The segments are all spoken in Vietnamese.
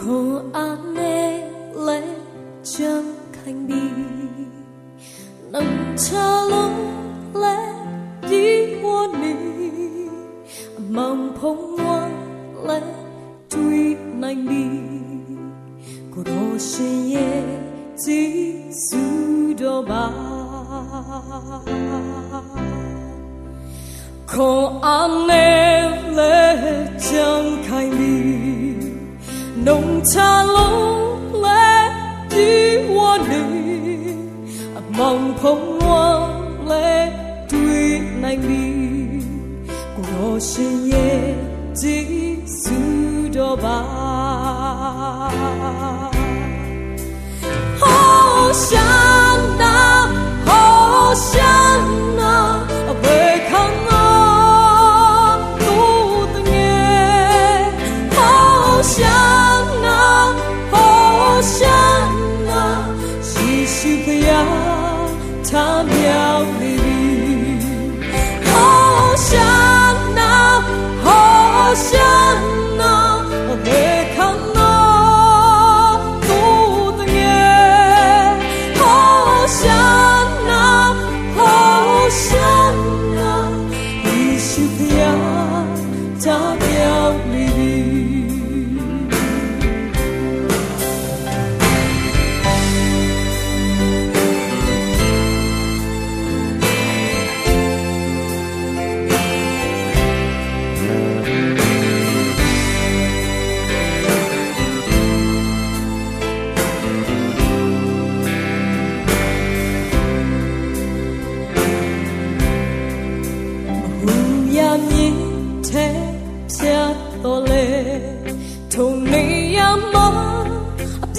khổ an nê lẽ chẳng khanh nằm cha lắng lẽ đi hôn nê mong phong ngoan lẽ tuy nành bi cô đô em yê dí sư đô ba. Khổ an nê lẽ chẳng khanh bi nông cha lỗ lẽ đi hoa đi mong phong hoa lẽ tuy nành đi của nó xin ye chỉ su đó ba. Hosanna ဖျားထားမြောက်နေ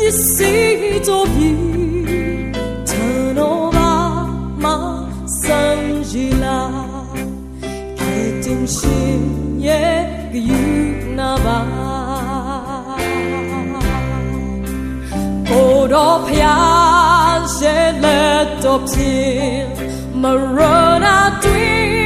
the of you. Turn over my sanjila. in shin yek yuk nava. Kodop ya shelet opsil. Marona twin.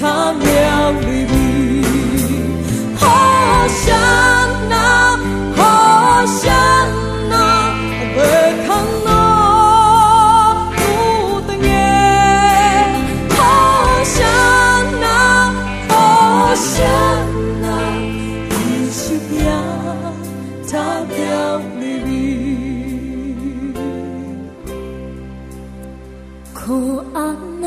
他娘离别，好想那，好想那，不看那路，好想那，好想那，一起变他娘离别，可安呢？